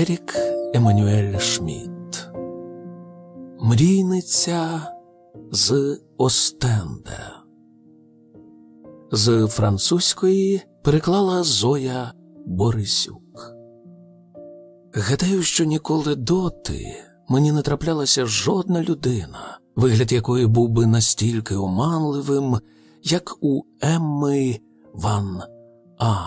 Ерік Еммануель Шмідт Мрійниця з Остенде. З французької переклала Зоя Борисюк. Гадаю, що ніколи доти мені не траплялася жодна людина, вигляд якої був би настільки оманливим, як у Емми Ван А.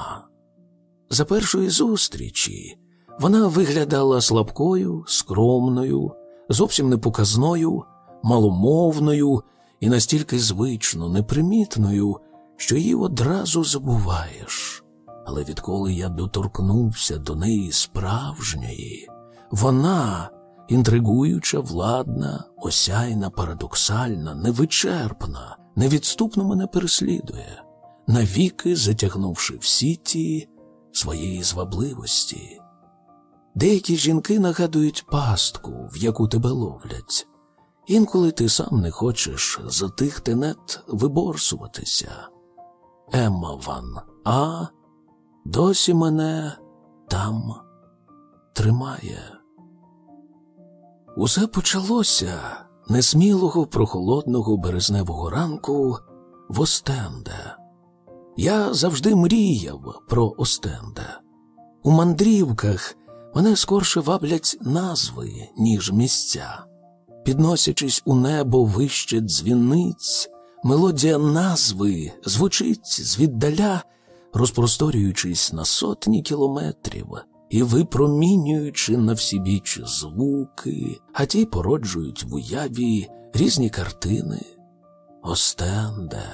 За першої зустрічі вона виглядала слабкою, скромною, зовсім непоказною, маломовною і настільки звично непримітною, що її одразу забуваєш. Але відколи я доторкнувся до неї справжньої, вона, інтригуюча, владна, осяйна, парадоксальна, невичерпна, невідступно мене переслідує, навіки затягнувши в сіті своєї звабливості. Деякі жінки нагадують пастку, в яку тебе ловлять. Інколи ти сам не хочеш за тих тенет виборсуватися. Емма Ван А досі мене там тримає. Усе почалося несмілого прохолодного березневого ранку в Остенде. Я завжди мріяв про Остенде. У мандрівках мене скорше ваблять назви, ніж місця. Підносячись у небо вище дзвіниць, мелодія назви звучить звіддаля, розпросторюючись на сотні кілометрів і випромінюючи на всі біч звуки, а ті породжують в уяві різні картини. Остенде,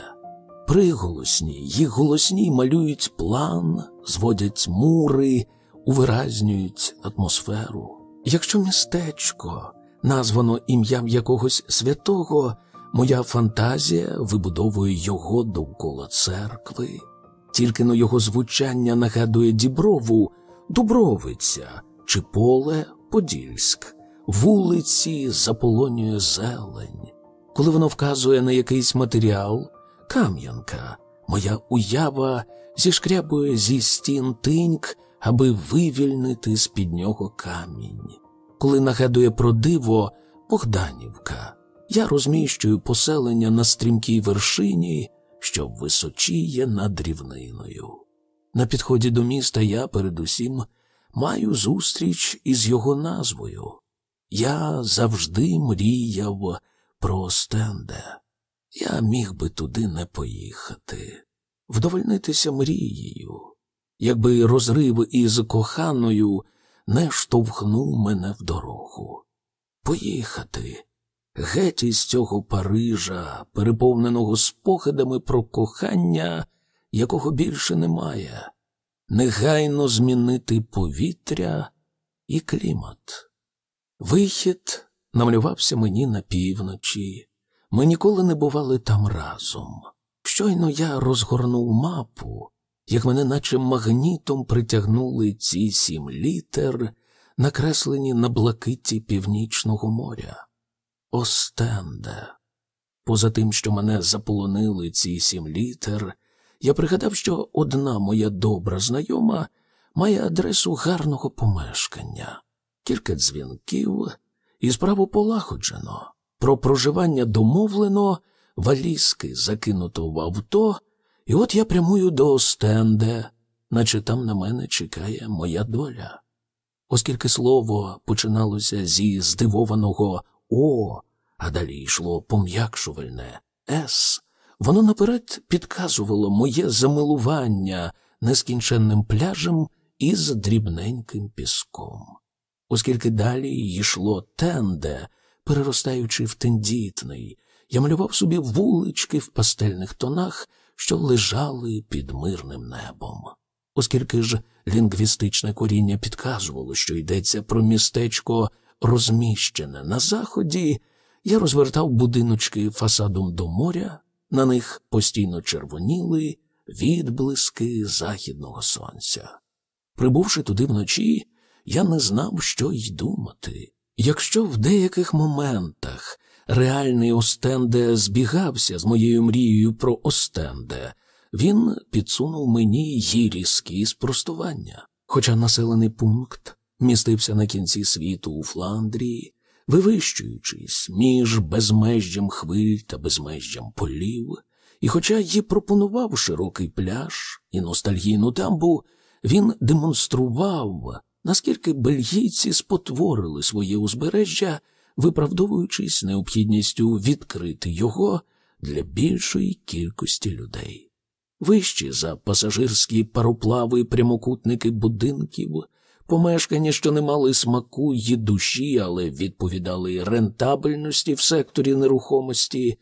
приголосні, їх голосні малюють план, зводять мури, увиразнюють атмосферу. Якщо містечко названо ім'ям якогось святого, моя фантазія вибудовує його довкола церкви, тільки но його звучання нагадує діброву, Дубровиця чи поле Подільськ, вулиці заполонює зелень. Коли воно вказує на якийсь матеріал, кам'янка, моя уява зішкрябує зі стін тиньк, аби вивільнити з під нього камінь. Коли нагадує про диво Богданівка, я розміщую поселення на стрімкій вершині, що височіє над рівниною. На підході до міста я передусім маю зустріч із його назвою. Я завжди мріяв про Остенде. Я міг би туди не поїхати, вдовольнитися мрією, якби розрив із коханою не штовхнув мене в дорогу. Поїхати геть із цього Парижа, переповненого спогадами про кохання, якого більше немає, негайно змінити повітря і клімат. Вихід намалювався мені на півночі. Ми ніколи не бували там разом. Щойно я розгорнув мапу, як мене, наче магнітом, притягнули ці сім літер, накреслені на блакиті північного моря. Остенде. Поза тим, що мене заполонили ці сім літер, я пригадав, що одна моя добра знайома має адресу гарного помешкання, кілька дзвінків, і справу полагоджено. Про проживання домовлено, валізки закинуто в авто, і от я прямую до Остенде, наче там на мене чекає моя доля. Оскільки слово починалося зі здивованого О, а далі йшло пом'якшувальне С, воно наперед підказувало моє замилування нескінченним пляжем із дрібненьким піском. Оскільки далі йшло тенде, переростаючи в тендітний, я малював собі вулички в пастельних тонах, що лежали під мирним небом. Оскільки ж лінгвістичне коріння підказувало, що йдеться про містечко, розміщене на заході, я розвертав будиночки фасадом до моря, на них постійно червоніли відблиски західного сонця. Прибувши туди вночі, я не знав, що й думати. Якщо в деяких моментах реальний Остенде збігався з моєю мрією про Остенде, він підсунув мені її різкі спростування. Хоча населений пункт містився на кінці світу у Фландрії, вивищуючись між безмежжям хвиль та безмежжям полів, і, хоча їй пропонував широкий пляж і ностальгійну дамбу, він демонстрував, наскільки бельгійці спотворили своє узбережжя, виправдовуючись необхідністю відкрити його для більшої кількості людей. Вищі за пасажирські пароплави, прямокутники будинків, помешкання, що не мали смаку й душі, але відповідали рентабельності в секторі нерухомості,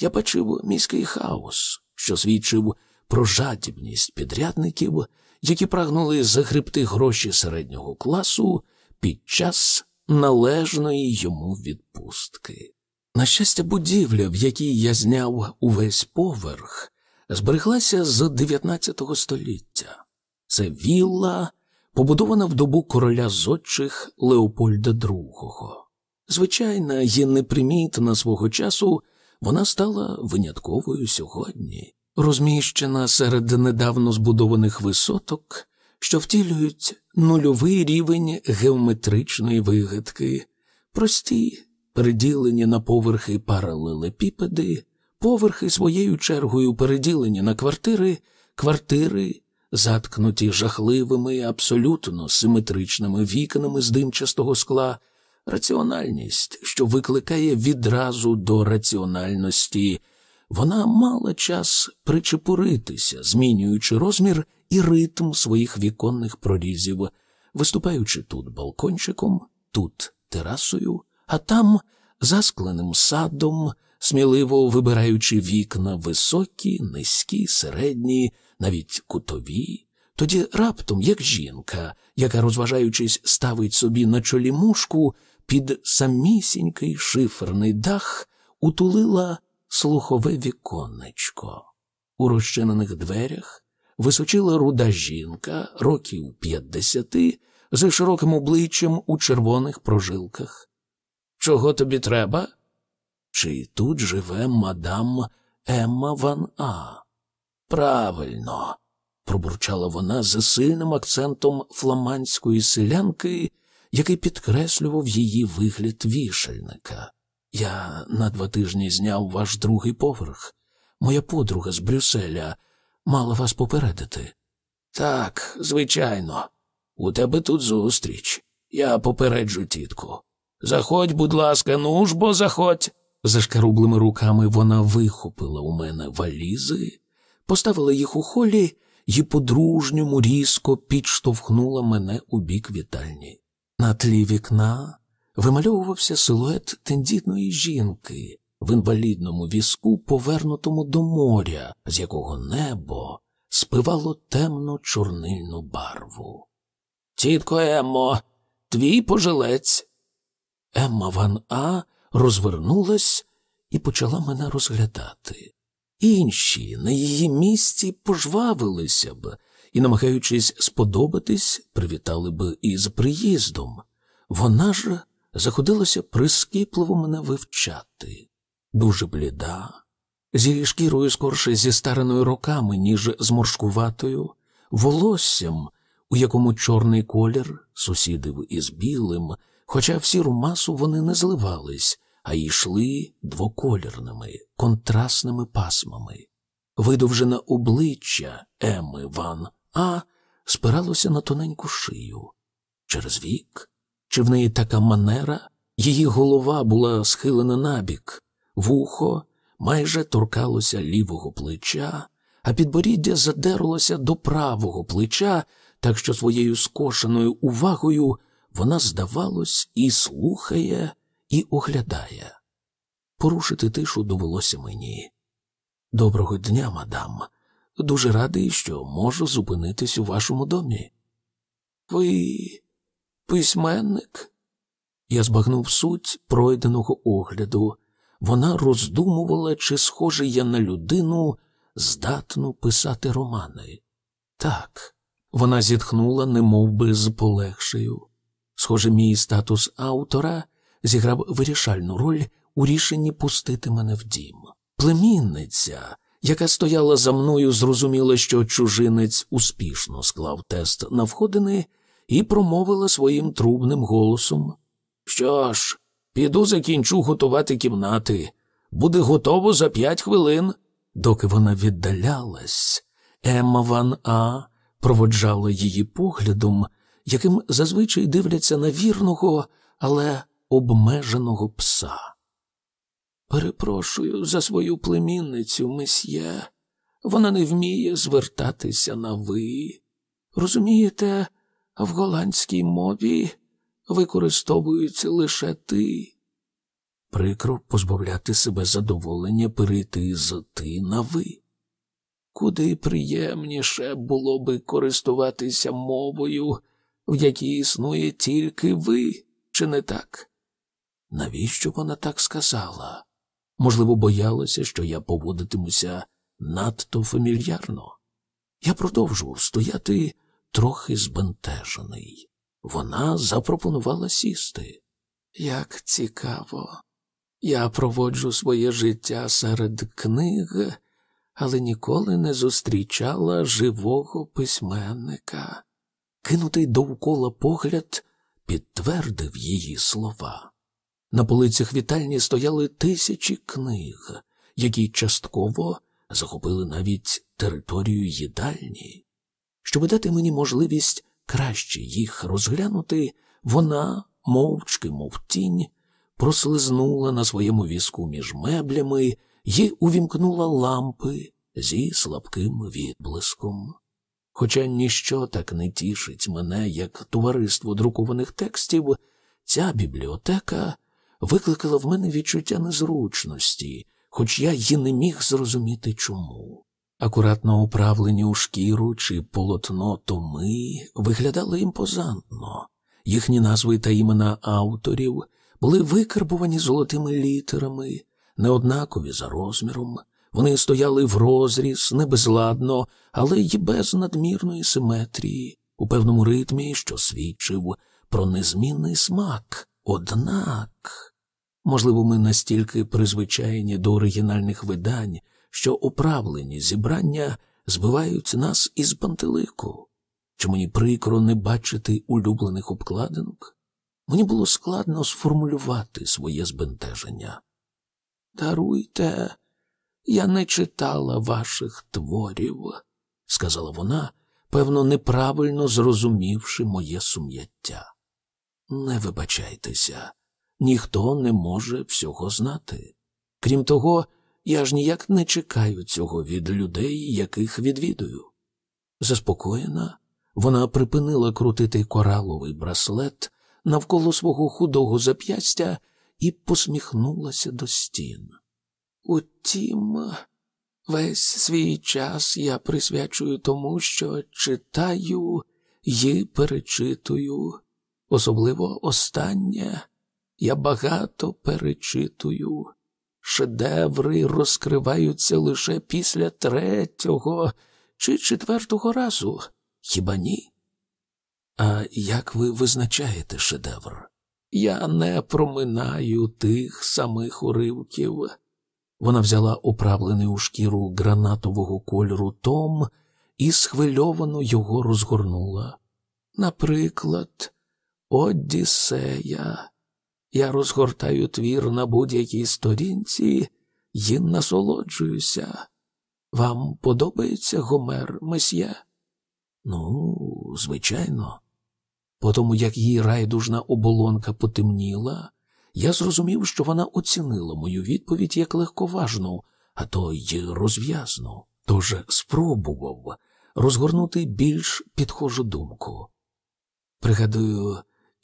я бачив міський хаос, що свідчив про жадібність підрядників, які прагнули загребти гроші середнього класу під час належної йому відпустки. На щастя, будівля, в якій я зняв увесь поверх, збереглася з 19 століття. Це вілла, побудована в добу короля зодчих Леопольда II. Звичайна і непримітна свого часу, вона стала винятковою сьогодні, розміщена серед недавно збудованих висоток, що втілюють нульовий рівень геометричної вигадки, прості, переділені на поверхи паралелепіпеди, поверхи своєю чергою переділені на квартири, квартири, заткнуті жахливими, абсолютно симетричними вікнами з димчастого скла, раціональність, що викликає відразу до раціональності. Вона мала час причепуритися, змінюючи розмір і ритм своїх віконних прорізів, виступаючи тут балкончиком, тут терасою, а там заскленим садом, сміливо вибираючи вікна високі, низькі, середні, навіть кутові. Тоді раптом, як жінка, яка, розважаючись, ставить собі на чолі мушку, під самісінький шиферний дах утулила слухове віконечко. У розчинених дверях височила руда жінка років п'ятдесяти з широким обличчям у червоних прожилках. Чого тобі треба? Чи тут живе мадам Емма Ван А? Правильно, пробурчала вона з сильним акцентом фламандської селянки, який підкреслював її вигляд вішальника. Я на два тижні зняв ваш другий поверх. Моя подруга з Брюсселя мала вас попередити. Так, звичайно, у тебе тут зустріч. Я попереджу тітку. Заходь, будь ласка, ну ж бо заходь. Зашкарублими руками вона вихопила у мене валізи, поставила їх у холі і по-дружньому різко підштовхнула мене у бік вітальні. На тлі вікна вимальовувався силует тендітної жінки в інвалідному візку, повернутому до моря, з якого небо спивало темно чорнильну барву. Тітко Еммо, твій пожилець. Емма Ван А розвернулась і почала мене розглядати. Інші на її місці пожвавилися б і, намагаючись сподобатись, привітали б із приїздом. Вона ж заходилася прискіпливо мене вивчати, дуже бліда, зі шкірою скорше зі стареною роками, ніж з моршкуватою, волоссям, у якому чорний колір сусідив із білим, хоча в сіру масу вони не зливались, а йшли двоколірними, контрастними пасмами. Видовжене обличчя Еми Ван А спиралося на тоненьку шию. Через вік, чи в неї така манера, її голова була схилена набік, вухо майже торкалося лівого плеча, а підборіддя задерлося до правого плеча, так що своєю скошеною увагою вона, здавалось, і слухає, і оглядає. Порушити тишу довелося мені. Доброго дня, мадам. Дуже радий, що можу зупинитись у вашому домі. Ви письменник? Я збагнув суть пройденого огляду. Вона роздумувала, чи схожий я на людину, здатну писати романи. Так, вона зітхнула, немов би з полегшею. Схоже, мій статус автора зіграв вирішальну роль у рішенні пустити мене в дім. Племінниця, яка стояла за мною, зрозуміла, що чужинець успішно склав тест на входини і промовила своїм трубним голосом. Що ж, піду закінчу готувати кімнати. Буде готово за п'ять хвилин. Доки вона віддалялась, Емма Ван А проводжала її поглядом, яким зазвичай дивляться на вірного, але обмеженого пса. Перепрошую за свою племінницю, месьє. Вона не вміє звертатися на ви. Розумієте, в голландській мові використовуються лише ти. Прикро позбавляти себе задоволення перейти з ти на ви. Куди приємніше було би користуватися мовою, в якій існує тільки ви, чи не так? Навіщо вона так сказала? Можливо, боялася, що я поводитимуся надто фамільярно. Я продовжував стояти трохи збентежений. Вона запропонувала сісти. Як цікаво. Я проводжу своє життя серед книг, але ніколи не зустрічала живого письменника. Кинутий довкола погляд підтвердив її слова. На полицях вітальні стояли тисячі книг, які частково захопили навіть територію їдальні. Щоб дати мені можливість краще їх розглянути, вона, мовчки, мов тінь, прослизнула на своєму візку між меблями і увімкнула лампи зі слабким відблиском. Хоча ніщо так не тішить мене, як товариство друкованих текстів, ця бібліотека викликала в мене відчуття незручності, хоч я й не міг зрозуміти чому. Акуратно управлені у шкіру чи полотно томи виглядали імпозантно, їхні назви та імена авторів були викарбувані золотими літерами, неоднакові за розміром. Вони стояли в розріз, не безладно, але й без надмірної симетрії, у певному ритмі, що свідчив про незмінний смак. Однак. Можливо, ми настільки призвичайні до оригінальних видань, що оправлені зібрання збивають нас із пантелику. Чи мені прикро не бачити улюблених обкладинок? Мені було складно сформулювати своє збентеження. Даруйте, я не читала ваших творів, сказала вона, певно, неправильно зрозумівши моє сум'яття. Не вибачайтеся ніхто не може всього знати. Крім того, я ж ніяк не чекаю цього від людей, яких відвідую. Заспокоєна, вона припинила крутити кораловий браслет навколо свого худого зап'ястя і посміхнулася до стін. Утім, весь свій час я присвячую тому, що читаю і перечитую, особливо останнє я багато перечитую. Шедеври розкриваються лише після третього чи четвертого разу, хіба ні? А як ви визначаєте шедевр? Я не проминаю тих самих уривків. Вона взяла оправлений у шкіру гранатового кольору Том і схвильовано його розгорнула. Наприклад, Одіссея. Я розгортаю твір на будь-якій сторінці і насолоджуюся. Вам подобається Гомер месьє? Ну, звичайно. По тому, як її райдужна оболонка потемніла, я зрозумів, що вона оцінила мою відповідь як легковажну, а то й розв'язну, тож спробував розгорнути більш підхожу думку. Пригадую,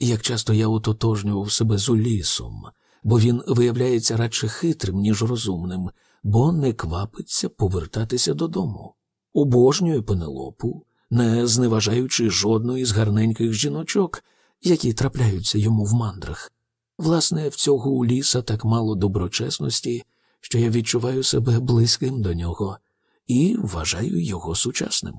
як часто я ототожнював себе з Улісом, бо він виявляється радше хитрим, ніж розумним, бо не квапиться повертатися додому. Обожнює Пенелопу, не зневажаючи жодної з гарненьких жіночок, які трапляються йому в мандрах. Власне, в цього Уліса так мало доброчесності, що я відчуваю себе близьким до нього і вважаю його сучасним.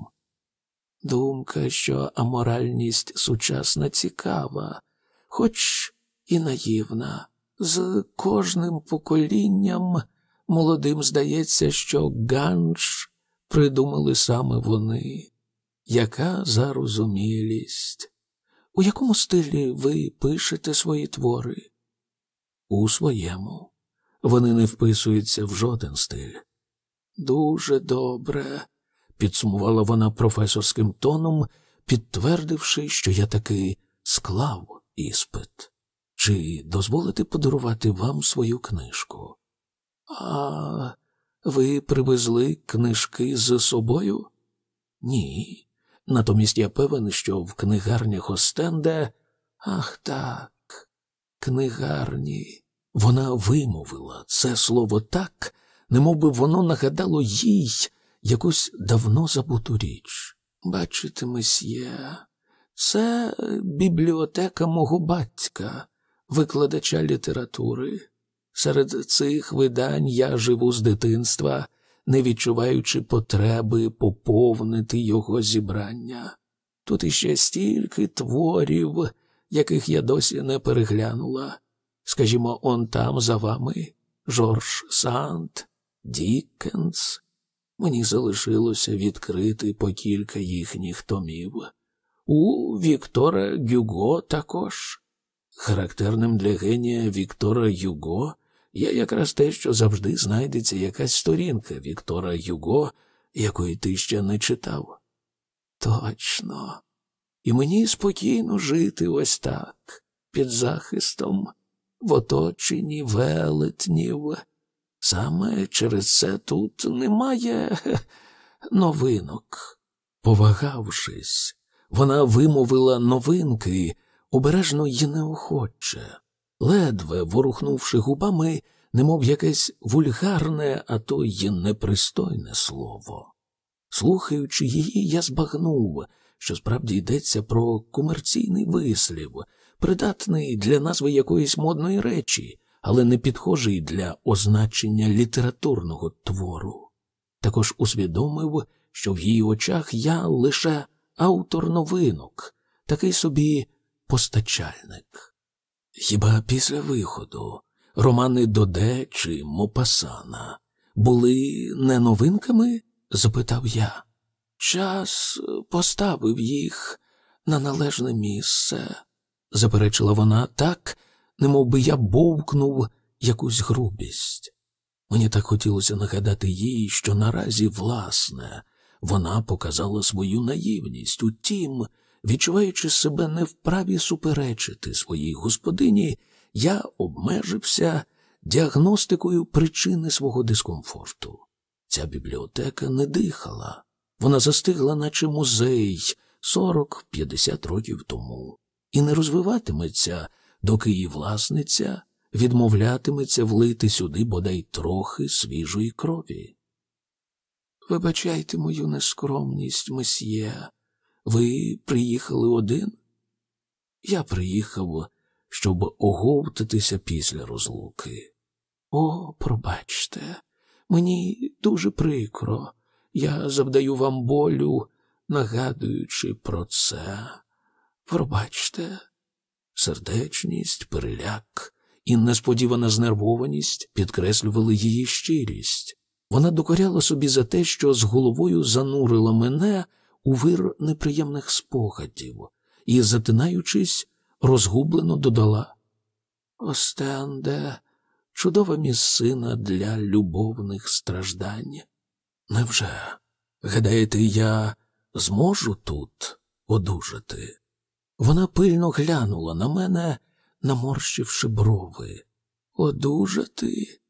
Думка, що аморальність сучасна цікава, хоч і наївна. З кожним поколінням молодим здається, що ганш придумали саме вони. Яка зарозумілість? у якому стилі ви пишете свої твори? У своєму. Вони не вписуються в жоден стиль. Дуже добре, підсумувала вона професорським тоном, підтвердивши, що я таки склав іспит. Чи дозволите подарувати вам свою книжку? А ви привезли книжки з собою? Ні. Натомість я певен, що в книгарнях Остенде. Ах так, книгарні. Вона вимовила це слово так, немовби воно нагадало їй якусь давно забуту річ. Бачите, месьє, це бібліотека мого батька, викладача літератури. Серед цих видань я живу з дитинства, не відчуваючи потреби поповнити його зібрання. Тут іще стільки творів, яких я досі не переглянула. Скажімо, он там за вами Жорж Санд, Діккенс. Мені залишилося відкрити по кілька їхніх томів. У Віктора Гюго також. Характерним для генія Віктора Юго є якраз те, що завжди знайдеться якась сторінка Віктора Юго, якої ти ще не читав. Точно. І мені спокійно жити ось так, під захистом, в оточенні велетнів. Саме через це тут немає новинок. Повагавшись, вона вимовила новинки обережно й неохоче, ледве ворухнувши губами, немов якесь вульгарне, а то й непристойне слово. Слухаючи її, я збагнув, що справді йдеться про комерційний вислів, придатний для назви якоїсь модної речі, але не підхожий для означення літературного твору. Також усвідомив, що в її очах я лише автор новинок, такий собі постачальник. Хіба після виходу романи Доде чи Мопасана були не новинками? запитав я. Час поставив їх на належне місце, заперечила вона так, немов би я бовкнув якусь грубість. Мені так хотілося нагадати їй, що наразі, власне, вона показала свою наївність. Утім, відчуваючи себе не вправі суперечити своїй господині, я обмежився діагностикою причини свого дискомфорту. Ця бібліотека не дихала, вона застигла, наче музей 40-50 років тому, і не розвиватиметься, доки її власниця відмовлятиметься влити сюди бодай трохи свіжої крові. Вибачайте мою нескромність, месьє, ви приїхали один? Я приїхав, щоб оговтатися після розлуки. О, пробачте, мені дуже прикро. Я завдаю вам болю, нагадуючи про це. Пробачте, сердечність, переляк і несподівана знервованість підкреслювали її щирість. Вона докоряла собі за те, що з головою занурила мене у вир неприємних спогадів і, затинаючись, розгублено додала Остенде, чудова місцина для любовних страждань. Невже? Гадаєте, я зможу тут одужати? Вона пильно глянула на мене, наморщивши брови. Одужати?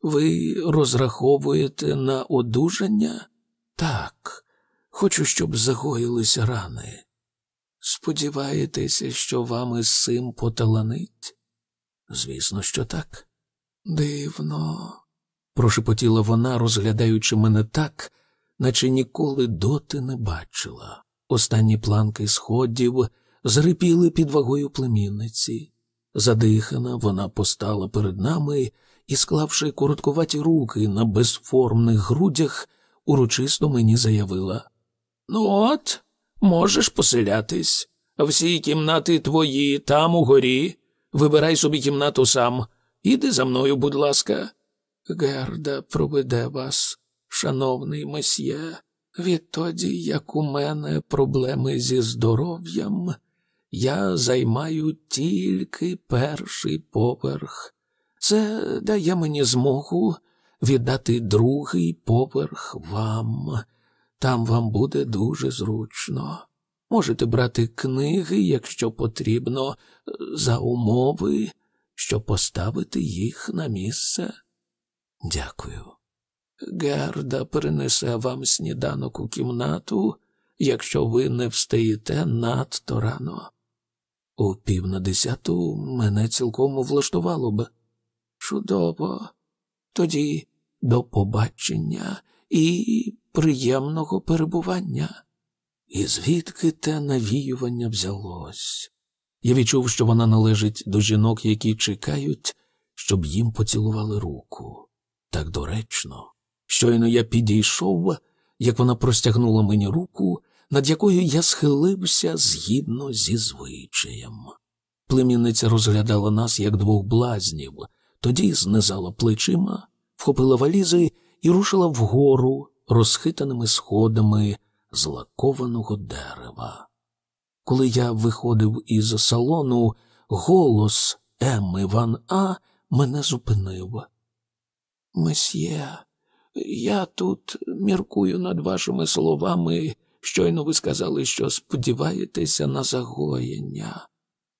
Ви розраховуєте на одужання? Так, хочу, щоб загоїлися рани. Сподіваєтеся, що вам із цим поталанить? Звісно, що так. Дивно, прошепотіла вона, розглядаючи мене так, наче ніколи доти не бачила. Останні планки сходів зрипіли під вагою племінниці. Задихана, вона постала перед нами і, склавши короткуваті руки на безформних грудях, урочисто мені заявила: Ну, от, можеш поселятись. Всі кімнати твої там угорі. Вибирай собі кімнату сам. Іди за мною, будь ласка. Герда проведе вас, шановний месьє, відтоді, як у мене проблеми зі здоров'ям, я займаю тільки перший поверх. Це дає мені змогу віддати другий поверх вам. Там вам буде дуже зручно. Можете брати книги, якщо потрібно, за умови, щоб поставити їх на місце. Дякую. Герда принесе вам сніданок у кімнату, якщо ви не встаєте надто рано. У пів на десяту мене цілком влаштувало б. Чудово. Тоді до побачення і приємного перебування. І звідки те навіювання взялось? Я відчув, що вона належить до жінок, які чекають, щоб їм поцілували руку. Так доречно. Щойно я підійшов, як вона простягнула мені руку, над якою я схилився згідно зі звичаєм. Племінниця розглядала нас як двох блазнів, тоді знизала плечима, вхопила валізи і рушила вгору розхитаними сходами з лакованого дерева. Коли я виходив із салону, голос Емми Ван А мене зупинив. Месьє, я тут міркую над вашими словами. Щойно ви сказали, що сподіваєтеся на загоєння.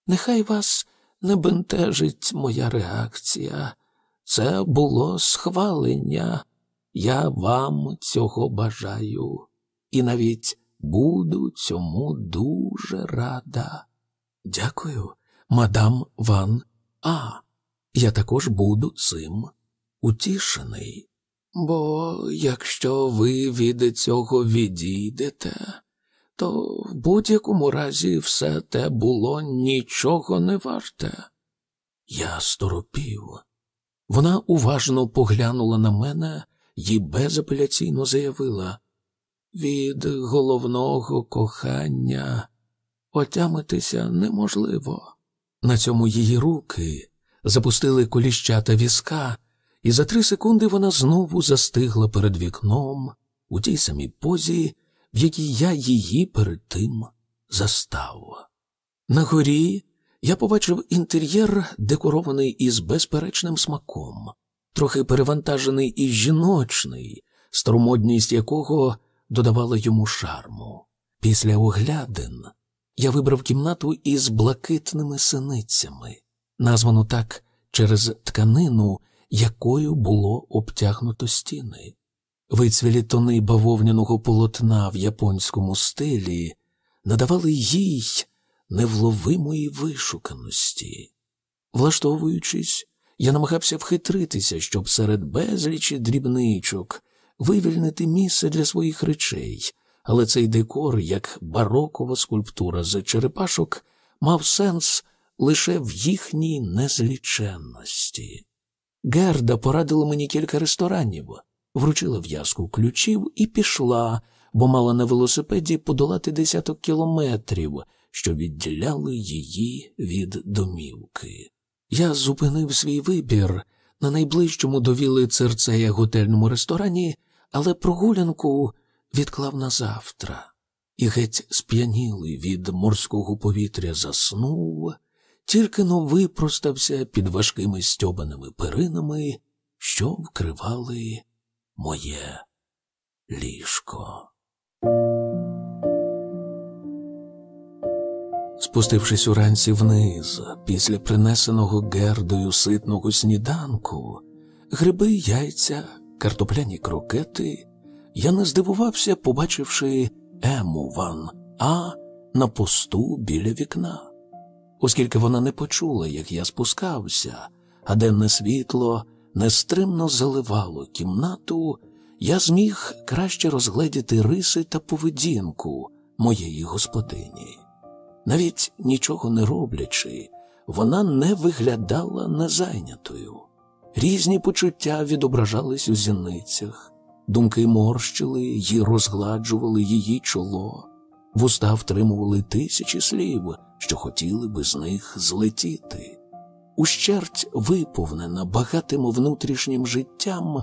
Нехай вас не бентежить моя реакція. Це було схвалення. Я вам цього бажаю, і навіть буду цьому дуже рада. Дякую, мадам Ван А. Я також буду цим утішений. Бо якщо ви від цього відійдете, то в будь-якому разі все те було нічого не варте. Я сторопів. Вона уважно поглянула на мене і безапеляційно заявила від головного кохання отямитися неможливо. На цьому її руки запустили коліщата візка, і за три секунди вона знову застигла перед вікном у тій самій позі, в якій я її перед тим застав. На горі я побачив інтер'єр, декорований із безперечним смаком, трохи перевантажений і жіночний, старомодність якого додавала йому шарму. Після оглядин я вибрав кімнату із блакитними синицями, названу так через тканину, якою було обтягнуто стіни. Вицвілі тони бавовняного полотна в японському стилі надавали їй невловимої вишуканості. Влаштовуючись, я намагався вхитритися, щоб серед безлічі дрібничок вивільнити місце для своїх речей, але цей декор, як барокова скульптура з черепашок, мав сенс лише в їхній незліченності. Герда порадила мені кілька ресторанів, вручила в'язку ключів і пішла, бо мала на велосипеді подолати десяток кілометрів, що відділяли її від домівки. Я зупинив свій вибір на найближчому до віли церцея готельному ресторані, але прогулянку відклав на завтра і геть сп'янілий від морського повітря заснув, тільки но випростався під важкими стьобаними перинами, що вкривали моє ліжко. Спустившись уранці вниз, після принесеного гердою ситного сніданку, гриби, яйця, картопляні крокети, я не здивувався, побачивши Ему Ван А на посту біля вікна. Оскільки вона не почула, як я спускався, а денне світло нестримно заливало кімнату, я зміг краще розгледіти риси та поведінку моєї господині. Навіть нічого не роблячи, вона не виглядала незайнятою. Різні почуття відображались у зіницях, думки морщили й розгладжували її чоло, вуста втримували тисячі слів, що хотіли би з них злетіти. Ущерть виповнена багатим внутрішнім життям,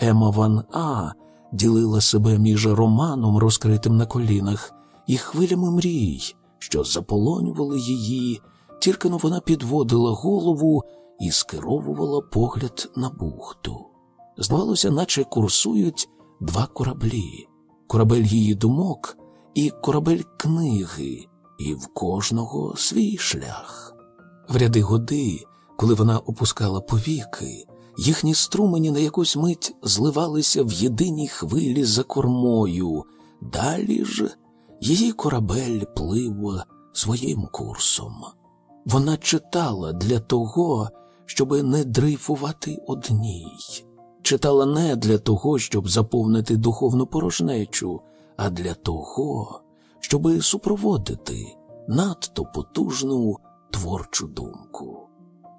Ема Ван А ділила себе між романом, розкритим на колінах, і хвилями мрій що заполонювали її, тільки но вона підводила голову і скеровувала погляд на бухту. Здавалося, наче курсують два кораблі корабель її думок і корабель книги, і в кожного свій шлях. В ряди годи, коли вона опускала повіки, їхні струмені на якусь мить зливалися в єдиній хвилі за кормою, далі ж її корабель плив своїм курсом. Вона читала для того, щоби не дрейфувати одній, читала не для того, щоб заповнити духовну порожнечу, а для того, щоби супроводити надто потужну творчу думку.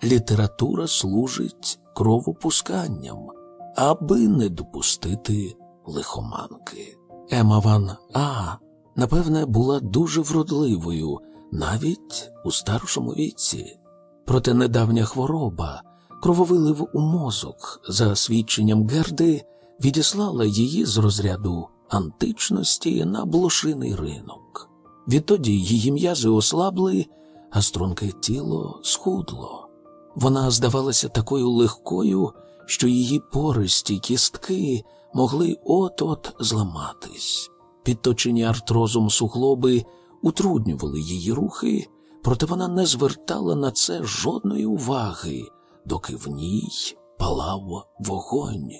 Література служить кровопусканням, аби не допустити лихоманки. Ема Ван А, напевне, була дуже вродливою навіть у старшому віці. Проте недавня хвороба, крововилив у мозок, за свідченням Герди, відіслала її з розряду античності на блошиний ринок. Відтоді її м'язи ослабли, а струнке тіло схудло. Вона здавалася такою легкою, що її пористі кістки могли от-от зламатись. Підточені артрозом суглоби утруднювали її рухи, проте вона не звертала на це жодної уваги, доки в ній палав вогонь.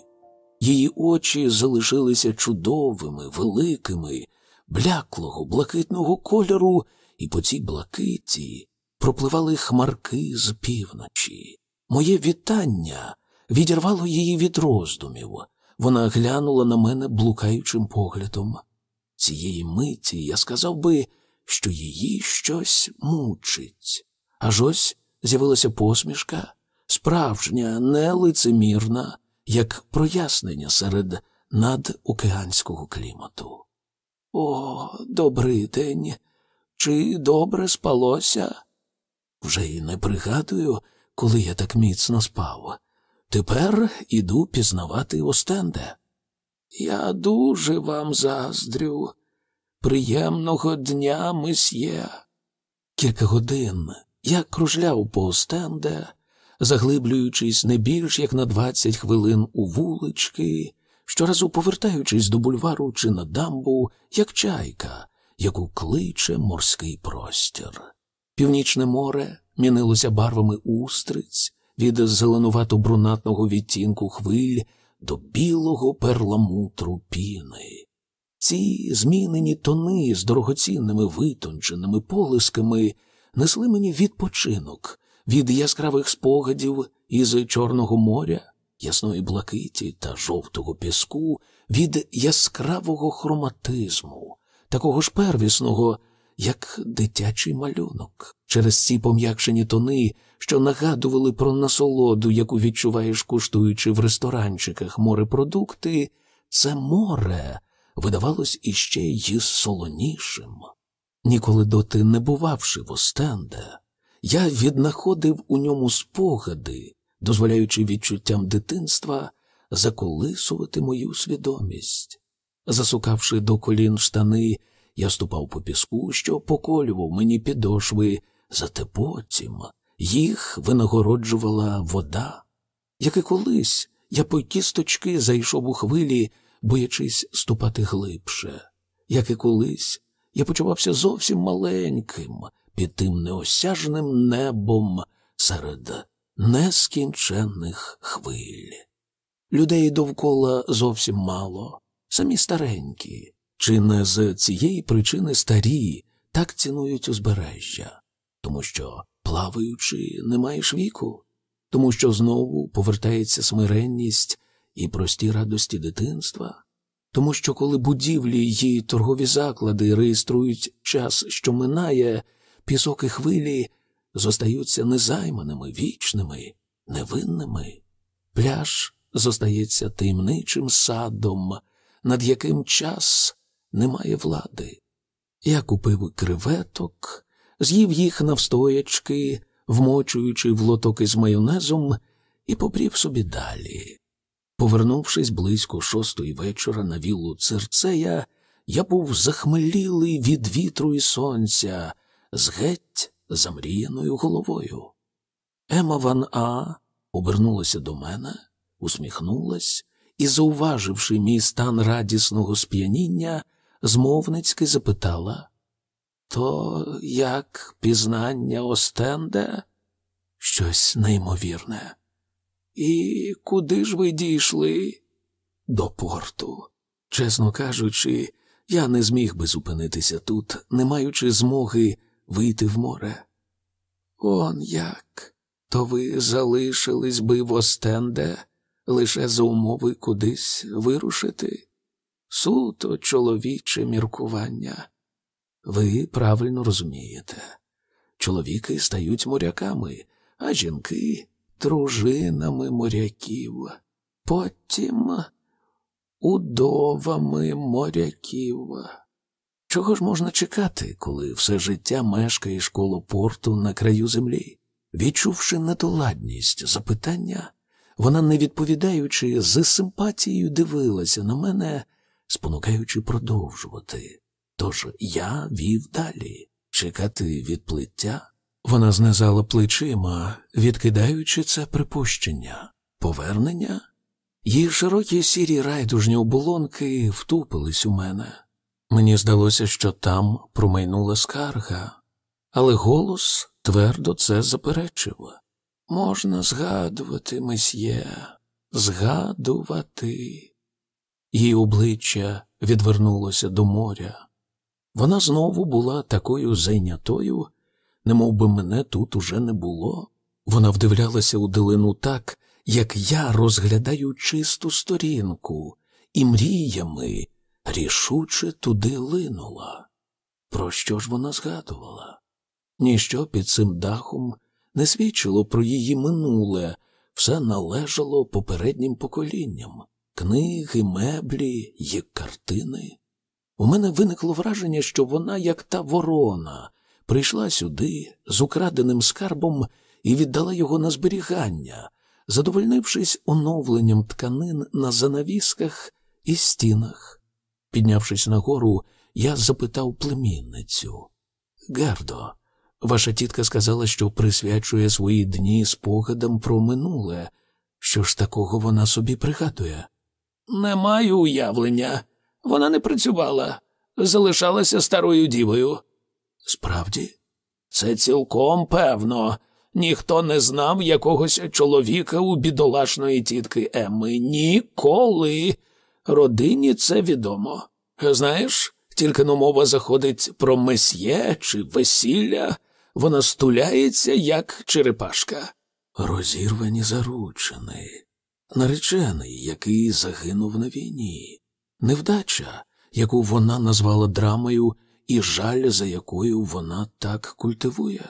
Її очі залишилися чудовими, великими, бляклого, блакитного кольору, і по цій блакиті пропливали хмарки з півночі. Моє вітання відірвало її від роздумів. Вона глянула на мене блукаючим поглядом. Цієї миті я сказав би, що її щось мучить. Аж ось з'явилася посмішка, справжня, нелицемірна, як прояснення серед надокеанського клімату. О, добрий день! Чи добре спалося? Вже й не пригадую, коли я так міцно спав. Тепер іду пізнавати Остенде. Я дуже вам заздрю. Приємного дня, месьє. Кілька годин я кружляв по Остенде, заглиблюючись не більш як на двадцять хвилин у вулички, щоразу повертаючись до бульвару чи на дамбу, як чайка, яку кличе морський простір. Північне море мінилося барвами устриць від зеленувато-брунатного відтінку хвиль до білого перламутру піни. Ці змінені тони з дорогоцінними витонченими полисками несли мені відпочинок від яскравих спогадів із Чорного моря, ясної блакиті та жовтого піску, від яскравого хроматизму, такого ж первісного, як дитячий малюнок, через ці пом'якшені тони, що нагадували про насолоду, яку відчуваєш, куштуючи в ресторанчиках морепродукти, це море видавалось іще й солонішим. Ніколи доти не бувавши в Остенде, я віднаходив у ньому спогади, дозволяючи відчуттям дитинства заколисувати мою свідомість. Засукавши до колін штани, я ступав по піску, що поколював мені підошви, зате потім їх винагороджувала вода, як і колись я по кісточки зайшов у хвилі, боячись ступати глибше, як і колись я почувався зовсім маленьким під тим неосяжним небом серед нескінченних хвиль. Людей довкола зовсім мало, самі старенькі, чи не з цієї причини старі так цінують узбережжя, тому що, плаваючи, не маєш віку, тому що знову повертається смиренність і прості радості дитинства, тому що коли будівлі й торгові заклади реєструють час, що минає, пісок і хвилі зостаються незайманими, вічними, невинними, пляж зостається таємничим садом, над яким час не має влади. Я купив креветок, з'їв їх навстоячки, вмочуючи в лоток із майонезом, і побрів собі далі. Повернувшись близько шостої вечора на віллу церцея, я був захмелілий від вітру і сонця, з геть замріяною головою. Ема Ван А обернулася до мене, усміхнулась і, зауваживши мій стан радісного сп'яніння, змовницьки запитала То як пізнання Остенде? Щось неймовірне. І куди ж ви дійшли? До порту. Чесно кажучи, я не зміг би зупинитися тут, не маючи змоги вийти в море. Он як? То ви залишились би в Остенде лише за умови кудись вирушити? Суто чоловіче міркування. Ви правильно розумієте. Чоловіки стають моряками, а жінки дружинами моряків. Потім удовами моряків. Чого ж можна чекати, коли все життя мешкаєш коло порту на краю землі? Відчувши недоладність запитання, вона, не відповідаючи, з симпатією дивилася на мене, спонукаючи продовжувати. Тож я вів далі чекати відплиття. Вона знизала плечима, відкидаючи це припущення, повернення. Її широкі сірі райдужні оболонки втупились у мене. Мені здалося, що там промайнула скарга, але голос твердо це заперечив. Можна згадувати, месьє, згадувати. Її обличчя відвернулося до моря. Вона знову була такою зайнятою, немов би мене тут уже не було. Вона вдивлялася у дилину так, як я розглядаю чисту сторінку, і мріями рішуче туди линула. Про що ж вона згадувала? Ніщо під цим дахом не свідчило про її минуле, все належало попереднім поколінням книги, меблі й картини. У мене виникло враження, що вона, як та ворона, прийшла сюди з украденим скарбом і віддала його на зберігання, задовольнившись оновленням тканин на занавісках і стінах. Піднявшись нагору, я запитав племінницю Гердо, ваша тітка сказала, що присвячує свої дні спогадам про минуле. Що ж такого вона собі пригадує? Не маю уявлення. Вона не працювала, залишалася старою дівою. Справді, це цілком певно. Ніхто не знав якогось чоловіка у бідолашної тітки Емми. Ніколи. Родині це відомо. Знаєш, тільки но мова заходить про месьє чи весілля, вона стуляється, як черепашка. Розірвані заручини, наречений, який загинув на війні, невдача, яку вона назвала драмою, і жаль, за якою вона так культивує.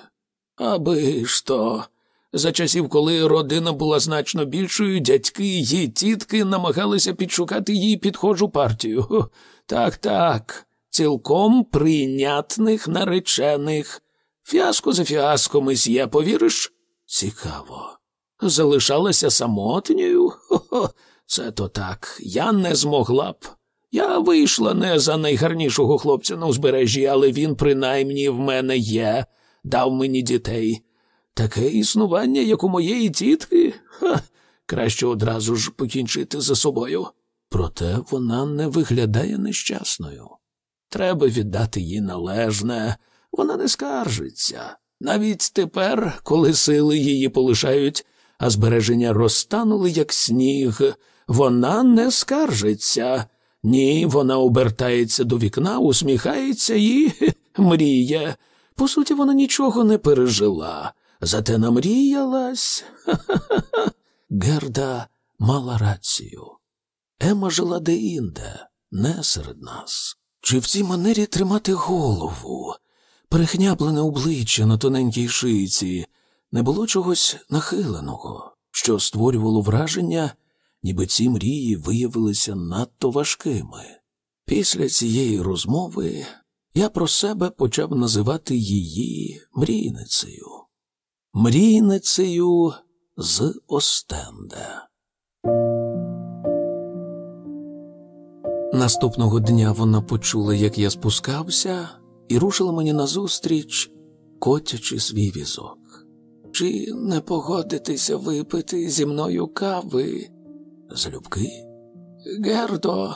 Аби ж то. За часів, коли родина була значно більшою, дядьки її тітки намагалися підшукати їй підхожу партію. Так, так, цілком прийнятних наречених. Фіаско за фіаско, месьє, повіриш? Цікаво. Залишалася самотньою? Це то так. Я не змогла б. Я вийшла не за найгарнішого хлопця на узбережжі, але він принаймні в мене є дав мені дітей. Таке існування, як у моєї тітки, ха, краще одразу ж покінчити за собою. Проте вона не виглядає нещасною. Треба віддати їй належне, вона не скаржиться. Навіть тепер, коли сили її полишають, а збереження розтанули, як сніг, вона не скаржиться. Ні, вона обертається до вікна, усміхається і мріє. По суті, вона нічого не пережила, зате намріялась. Ха-ха-ха. Герда мала рацію. Ема жила де-інде, не серед нас. Чи в цій манері тримати голову, перехняблене обличчя на тоненькій шиці, не було чогось нахиленого, що створювало враження, ніби ці мрії виявилися надто важкими. Після цієї розмови я про себе почав називати її мрійницею. Мрійницею з Остенде. Наступного дня вона почула, як я спускався, і рушила мені назустріч котячи свій візок. Чи не погодитеся випити зі мною кави? Залюбки? Гердо,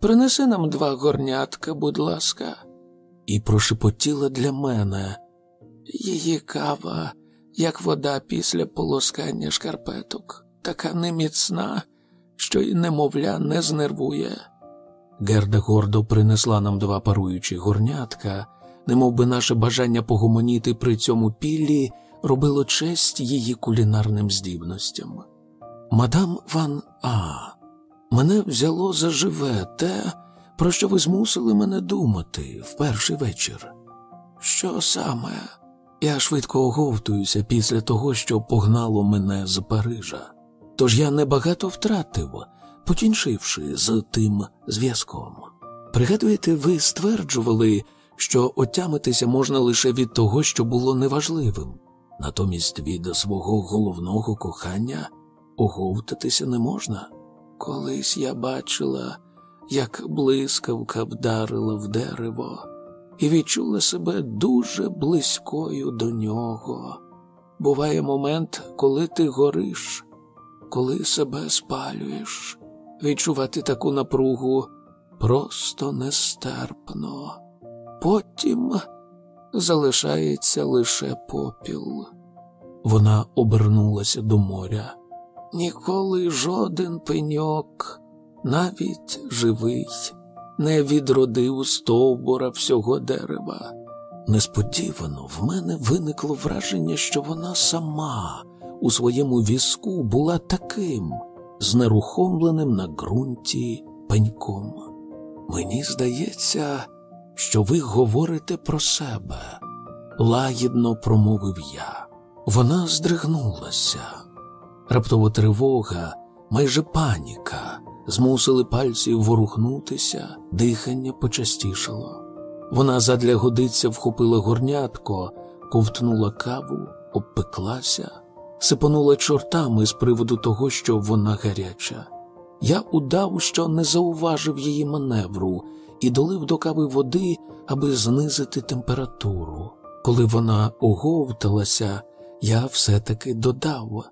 принеси нам два горнятка, будь ласка, і прошепотіла для мене. Її кава, як вода після полоскання шкарпеток, така неміцна, що й немовля не знервує. Герда гордо принесла нам два паруючі горнятка, немов би наше бажання погомоніти при цьому піллі робило честь її кулінарним здібностям. Мадам Ван А, мене взяло за живе те, про що ви змусили мене думати в перший вечір. Що саме? Я швидко оговтуюся після того, що погнало мене з Парижа. Тож я небагато втратив, покінчивши з тим зв'язком. Пригадуєте, ви стверджували, що отямитися можна лише від того, що було неважливим, натомість від свого головного кохання оговтатися не можна. Колись я бачила, як блискавка вдарила в дерево, і відчула себе дуже близькою до нього. Буває момент, коли ти гориш, коли себе спалюєш. Відчувати таку напругу просто нестерпно. Потім залишається лише попіл. Вона обернулася до моря. Ніколи жоден пеньок, навіть живий, не відродив стовбура всього дерева. Несподівано в мене виникло враження, що вона сама у своєму візку була таким знерухомленим на ґрунті пеньком. Мені здається, що ви говорите про себе, лагідно промовив я. Вона здригнулася. Раптово тривога, майже паніка, змусили пальці ворухнутися, дихання почастішало. Вона задля годиться вхопила горнятко, ковтнула каву, обпеклася, сипонула чортами з приводу того, що вона гаряча. Я удав, що не зауважив її маневру, і долив до кави води, аби знизити температуру. Коли вона оговталася, я все-таки додав.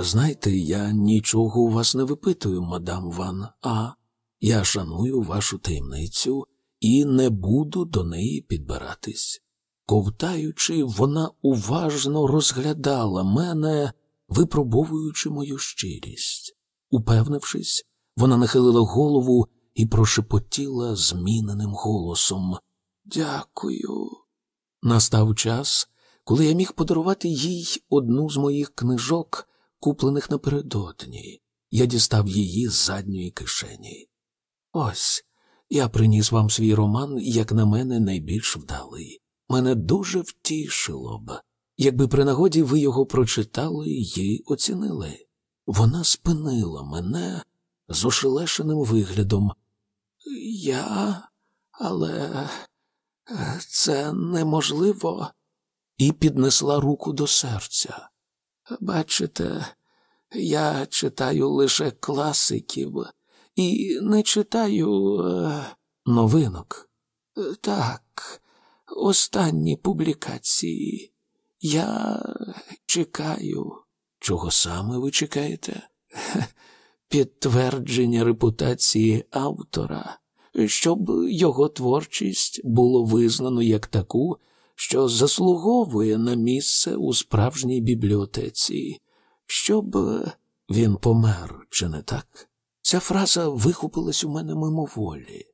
Знаєте, я нічого у вас не випитую, мадам Ван, а я шаную вашу таємницю і не буду до неї підбиратись. Ковтаючи, вона уважно розглядала мене, випробовуючи мою щирість. Упевнившись, вона нахилила голову і прошепотіла зміненим голосом. Дякую. Настав час, коли я міг подарувати їй одну з моїх книжок, куплених напередодні. Я дістав її з задньої кишені. Ось я приніс вам свій роман, як на мене, найбільш вдалий. Мене дуже втішило б, якби при нагоді ви його прочитали і оцінили. Вона спинила мене з ошелешеним виглядом. Я, але це неможливо, і піднесла руку до серця. Бачите, я читаю лише класиків і не читаю е, новинок. Так, останні публікації. Я чекаю. Чого саме ви чекаєте? Підтвердження репутації автора, щоб його творчість було визнано як таку, що заслуговує на місце у справжній бібліотеці, щоб він помер, чи не так? Ця фраза вихопилась у мене мимоволі.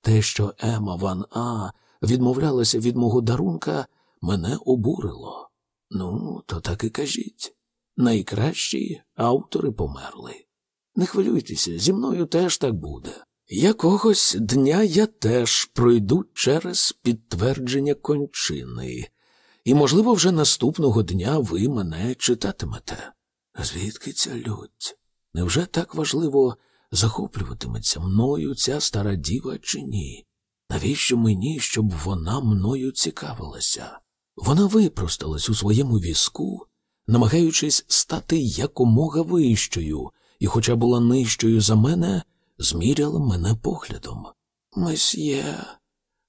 Те, що Ема Ван А відмовлялася від мого дарунка, мене обурило. Ну, то так і кажіть. Найкращі автори померли. Не хвилюйтеся, зі мною теж так буде. Якогось дня я теж пройду через підтвердження кончини, і, можливо, вже наступного дня ви мене читатимете. Звідки ця лють? Невже так важливо захоплюватиметься мною ця стара діва чи ні? Навіщо мені, щоб вона мною цікавилася? Вона випросталась у своєму візку, намагаючись стати якомога вищою, і, хоча була нижчою за мене, зміряла мене поглядом. Месьє,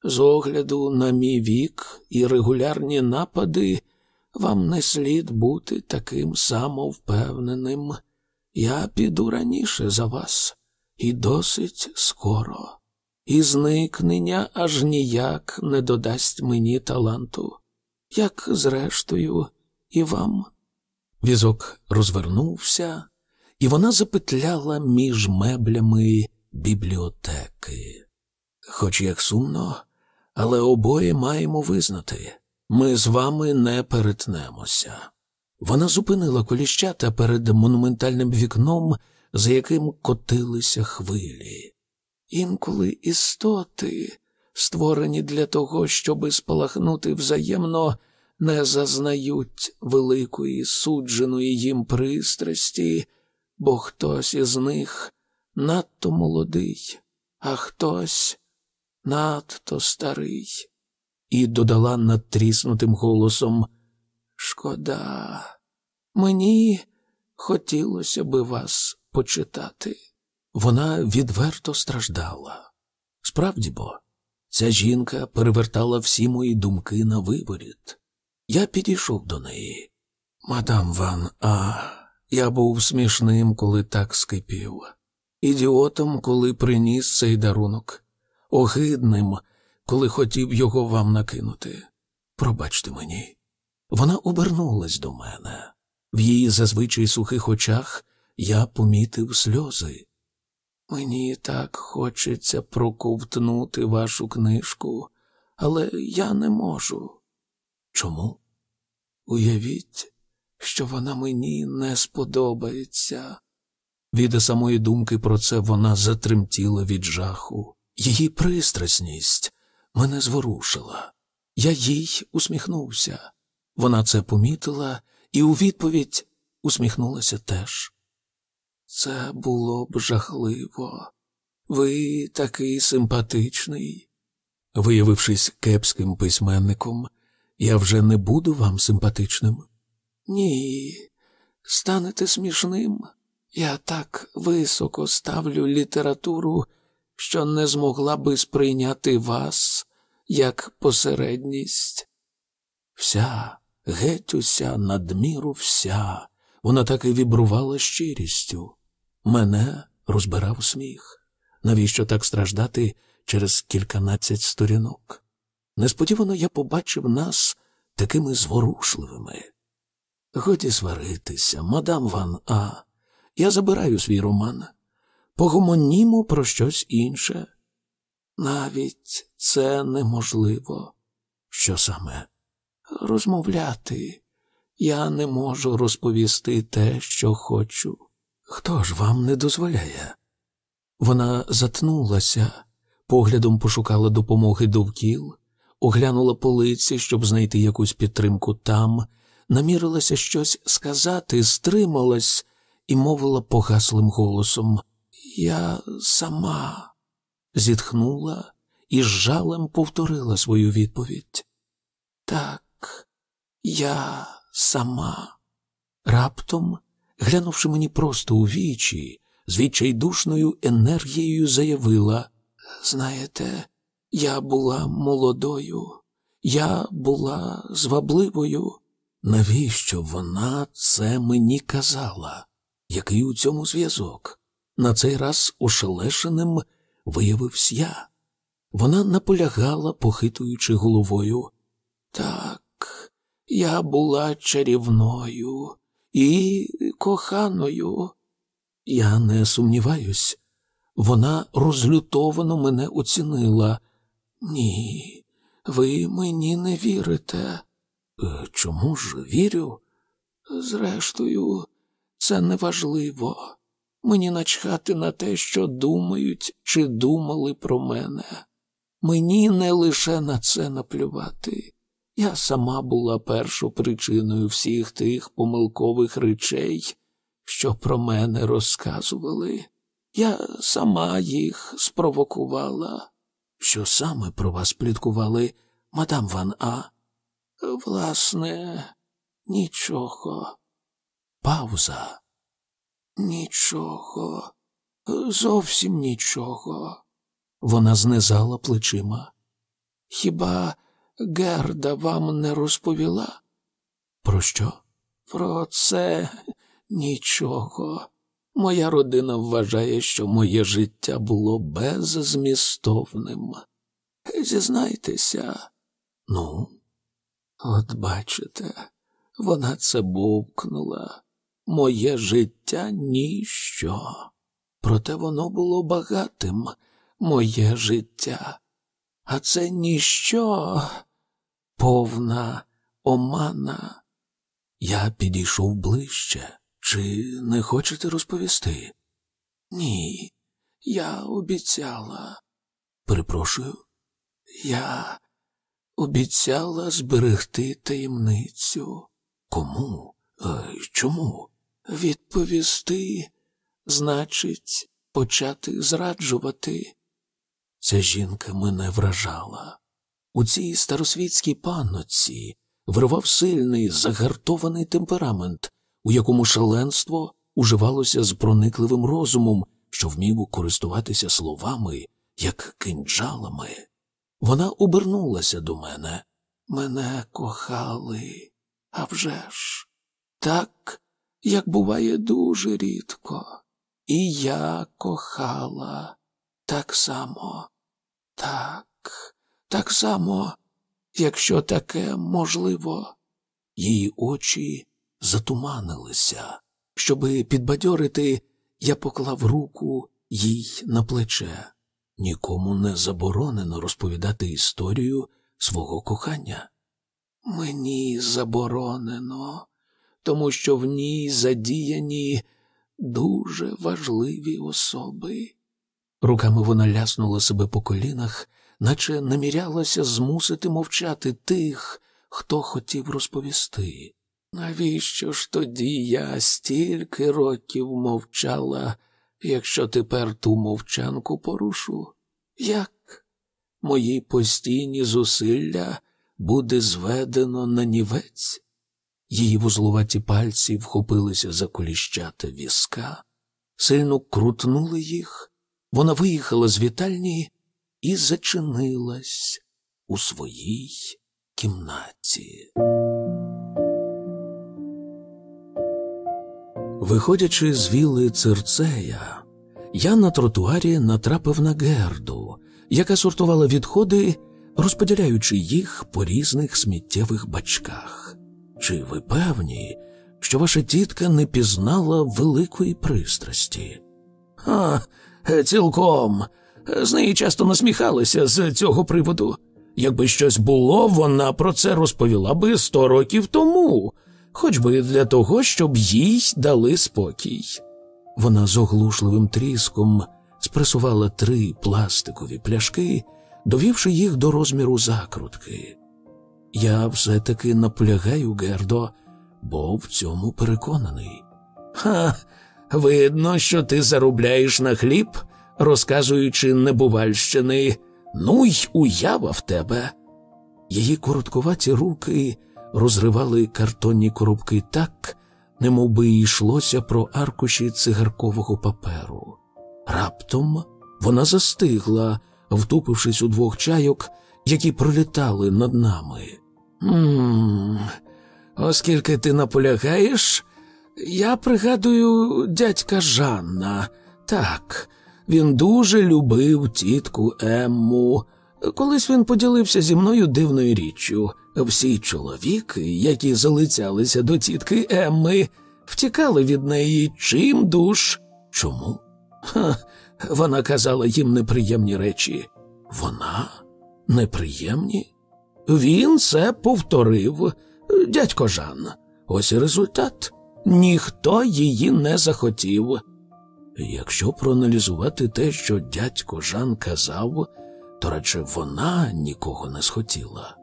З огляду на мій вік і регулярні напади, вам не слід бути таким самовпевненим. Я піду раніше за вас, і досить скоро, і зникнення аж ніяк не додасть мені таланту, як зрештою, і вам. Візок розвернувся, і вона запетляла між меблями бібліотеки. Хоч як сумно, але обоє маємо визнати ми з вами не перетнемося. Вона зупинила коліщата перед монументальним вікном, за яким котилися хвилі. Інколи істоти, створені для того, щоби спалахнути взаємно, не зазнають великої судженої їм пристрасті, бо хтось із них надто молодий, а хтось надто старий. І додала надтріснутим голосом Шкода, мені хотілося би вас почитати. Вона відверто страждала. Справді бо, ця жінка перевертала всі мої думки на виворіт. Я підійшов до неї. Мадам Ван, а я був смішним, коли так скипів, ідіотом, коли приніс цей дарунок, огидним, коли хотів його вам накинути. Пробачте мені. Вона обернулась до мене. В її зазвичай сухих очах я помітив сльози. Мені так хочеться проковтнути вашу книжку, але я не можу. Чому? Уявіть, що вона мені не сподобається. Від самої думки про це вона затремтіла від жаху. Її пристрасність мене зворушила. Я їй усміхнувся. Вона це помітила і у відповідь усміхнулася теж. Це було б жахливо. Ви такий симпатичний. Виявившись кепським письменником, я вже не буду вам симпатичним. Ні, станете смішним. Я так високо ставлю літературу, що не змогла би сприйняти вас як посередність. Вся, геть уся, надміру вся, вона так і вібрувала щирістю. Мене розбирав сміх. Навіщо так страждати через кільканадцять сторінок? Несподівано я побачив нас такими зворушливими. Годі сваритися, мадам Ван А. Я забираю свій роман. Погомонімо про щось інше. Навіть це неможливо. Що саме? Розмовляти. Я не можу розповісти те, що хочу. Хто ж вам не дозволяє? Вона затнулася, поглядом пошукала допомоги довкіл, оглянула полиці, щоб знайти якусь підтримку там, намірилася щось сказати, стрималась і мовила погаслим голосом. Я сама зітхнула і з жалем повторила свою відповідь. Так, я сама. Раптом, глянувши мені просто у вічі, з відчайдушною енергією заявила Знаєте, я була молодою, я була звабливою. Навіщо вона це мені казала? Який у цьому зв'язок? На цей раз ошелешеним виявився я. Вона наполягала, похитуючи головою. Так, я була чарівною і коханою. Я не сумніваюсь, вона розлютовано мене оцінила. Ні, ви мені не вірите. Е, чому ж вірю? Зрештою, це неважливо. Мені начхати на те, що думають чи думали про мене. Мені не лише на це наплювати. Я сама була першопричиною всіх тих помилкових речей, що про мене розказували. Я сама їх спровокувала. Що саме про вас пліткували, мадам Ван А? Власне, нічого. Пауза. Нічого, зовсім нічого. Вона знизала плечима. Хіба Герда вам не розповіла? Про що? Про це нічого. Моя родина вважає, що моє життя було беззмістовним. Зізнайтеся, ну, от бачите, вона це бовкнула. Моє життя ніщо. Проте воно було багатим, моє життя. А це ніщо, повна омана. Я підійшов ближче. Чи не хочете розповісти? Ні, я обіцяла. Перепрошую, я обіцяла зберегти таємницю. Кому? Е, чому? Відповісти, значить, почати зраджувати. Ця жінка мене вражала. У цій старосвітській панноці вирвав сильний, загартований темперамент, у якому шаленство уживалося з проникливим розумом, що вмів користуватися словами, як кинджалами. Вона обернулася до мене. Мене кохали, а вже ж, так, як буває дуже рідко. І я кохала так само, так, так само, якщо таке можливо. Її очі затуманилися. Щоби підбадьорити, я поклав руку їй на плече. Нікому не заборонено розповідати історію свого кохання. Мені заборонено, тому що в ній задіяні дуже важливі особи. Руками вона ляснула себе по колінах, наче намірялася змусити мовчати тих, хто хотів розповісти. Навіщо ж тоді я стільки років мовчала, якщо тепер ту мовчанку порушу? Як мої постійні зусилля буде зведено на нівець? Її вузлуваті пальці вхопилися за коліщата візка, сильно крутнули їх, вона виїхала з вітальні і зачинилась у своїй кімнаті. Виходячи з віли Цирцея, я на тротуарі натрапив на Герду, яка сортувала відходи, розподіляючи їх по різних сміттєвих бачках. Чи ви певні, що ваша тітка не пізнала великої пристрасті? А, цілком. З неї часто насміхалися з цього приводу. Якби щось було, вона про це розповіла би сто років тому хоч би для того, щоб їй дали спокій. Вона з оглушливим тріском спресувала три пластикові пляшки, довівши їх до розміру закрутки. Я все-таки наполягаю, Гердо, бо в цьому переконаний. Ха, видно, що ти заробляєш на хліб, розказуючи небувальщини, ну й уява в тебе. Її короткуваті руки розривали картонні коробки так, немов би йшлося про аркуші цигаркового паперу. Раптом вона застигла, втупившись у двох чайок, які пролітали над нами. «Ммм, Оскільки ти наполягаєш, я пригадую дядька Жанна. Так, він дуже любив тітку Емму. Колись він поділився зі мною дивною річчю. Всі чоловіки, які залицялися до тітки Емми, втікали від неї чим душ. Чому? Ха, Вона казала їм неприємні речі. Вона? Неприємні? Він це повторив, дядько Жан. Ось і результат. Ніхто її не захотів. Якщо проаналізувати те, що дядько Жан казав, то радше вона нікого не схотіла.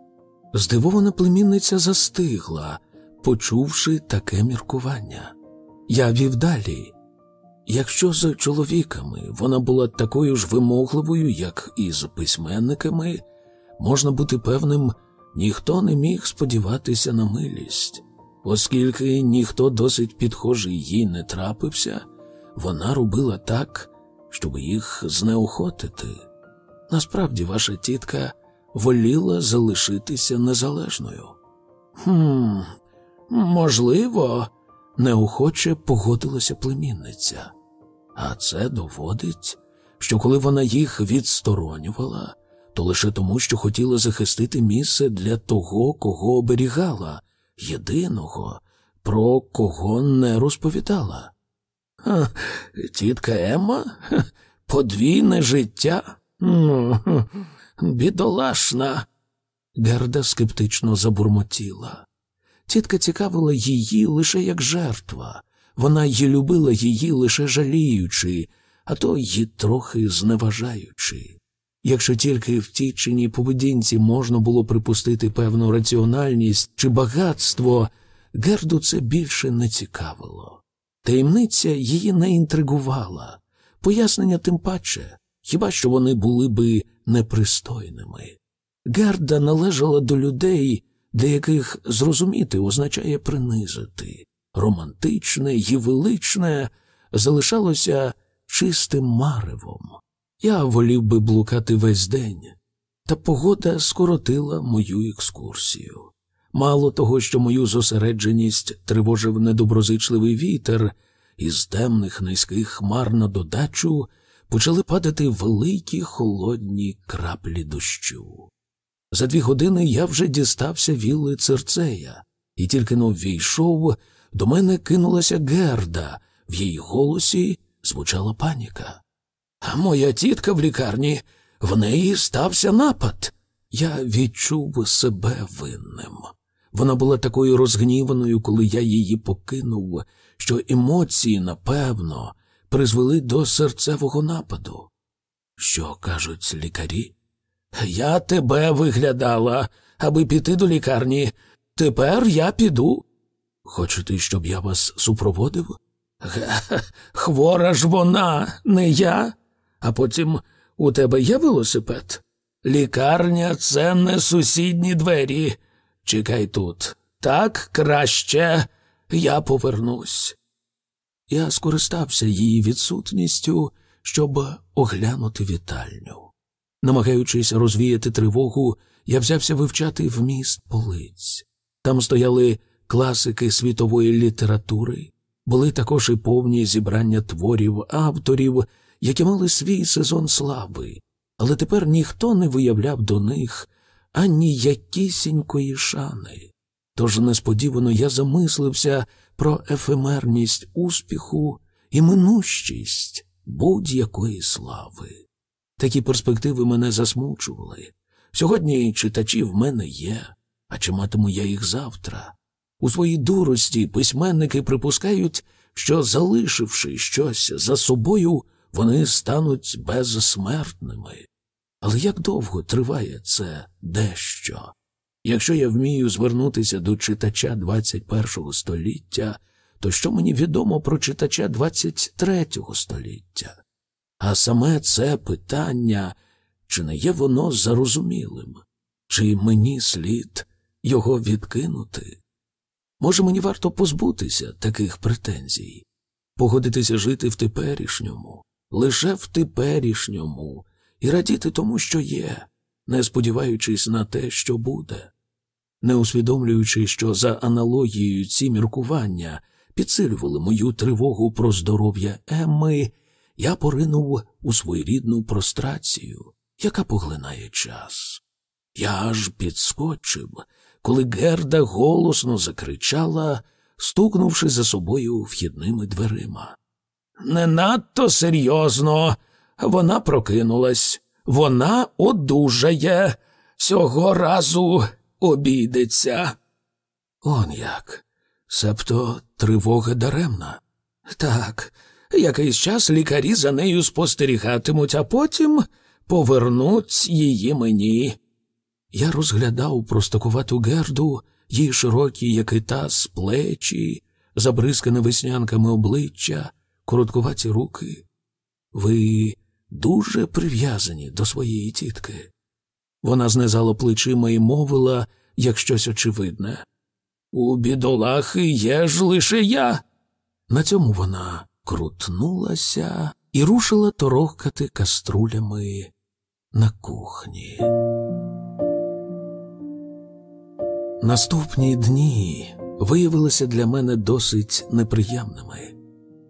Здивована племінниця застигла, почувши таке міркування. Я вів далі. Якщо з чоловіками вона була такою ж вимогливою, як і з письменниками, можна бути певним, ніхто не міг сподіватися на милість, оскільки ніхто досить підхожий їй не трапився, вона робила так, щоб їх знеохотити. Насправді, ваша тітка воліла залишитися незалежною. Хм, можливо, неохоче погодилася племінниця. А це доводить, що коли вона їх відсторонювала, то лише тому, що хотіла захистити місце для того, кого оберігала, єдиного, про кого не розповідала. Ха, Тітка Емма? Подвійне життя? Ну, бідолашна. Герда скептично забурмотіла. Тітка цікавила її лише як жертва. Вона й любила її лише жаліючи, а то й трохи зневажаючи. Якщо тільки в тій чиній поведінці можна було припустити певну раціональність чи багатство, Герду це більше не цікавило. Таємниця її не інтригувала, пояснення тим паче, хіба що вони були би непристойними. Герда належала до людей, для яких зрозуміти означає принизити. Романтичне і величне залишалося чистим маревом. Я волів би блукати весь день, та погода скоротила мою екскурсію. Мало того, що мою зосередженість тривожив недоброзичливий вітер, із темних низьких хмар на додачу почали падати великі холодні краплі дощу. За дві години я вже дістався вілли церцея, і тільки но ввійшов, до мене кинулася герда, в її голосі звучала паніка. А моя тітка в лікарні, в неї стався напад. Я відчув себе винним. Вона була такою розгніваною, коли я її покинув, що емоції, напевно, призвели до серцевого нападу. Що кажуть лікарі? Я тебе виглядала, аби піти до лікарні. Тепер я піду. Хочете, щоб я вас супроводив? Хвора ж вона, не я. А потім у тебе є велосипед? Лікарня це не сусідні двері. Чекай тут. Так краще я повернусь. Я скористався її відсутністю, щоб оглянути вітальню. Намагаючись розвіяти тривогу, я взявся вивчати вміст полиць. Там стояли класики світової літератури, були також і повні зібрання творів авторів, які мали свій сезон слави, але тепер ніхто не виявляв до них ані якісінької шани. Тож несподівано я замислився про ефемерність успіху і минущість будь-якої слави. Такі перспективи мене засмучували. Сьогодні читачі в мене є, а чи матиму я їх завтра? У своїй дурості письменники припускають, що, залишивши щось за собою, вони стануть безсмертними. Але як довго триває це дещо? Якщо я вмію звернутися до читача 21 століття, то що мені відомо про читача 23 століття? А саме це питання, чи не є воно зарозумілим, чи мені слід його відкинути? Може, мені варто позбутися таких претензій, погодитися жити в теперішньому, лише в теперішньому, і радіти тому, що є, не сподіваючись на те, що буде, не усвідомлюючи, що за аналогією ці міркування підсилювали мою тривогу про здоров'я Емми, я поринув у своєрідну прострацію, яка поглинає час. Я аж підскочив, коли Герда голосно закричала, стукнувши за собою вхідними дверима. Не надто серйозно. Вона прокинулась, вона одужає, цього разу обійдеться. Он як. Себто тривога даремна. Так, якийсь час лікарі за нею спостерігатимуть, а потім повернуть її мені. Я розглядав простокувату герду, її широкі, як і таз, плечі, забризкане веснянками обличчя, короткуваті руки. Ви дуже прив'язані до своєї тітки. Вона знизала плечима і мовила, як щось очевидне. У бідолахи є ж лише я. На цьому вона крутнулася і рушила торохкати каструлями на кухні. Наступні дні виявилися для мене досить неприємними.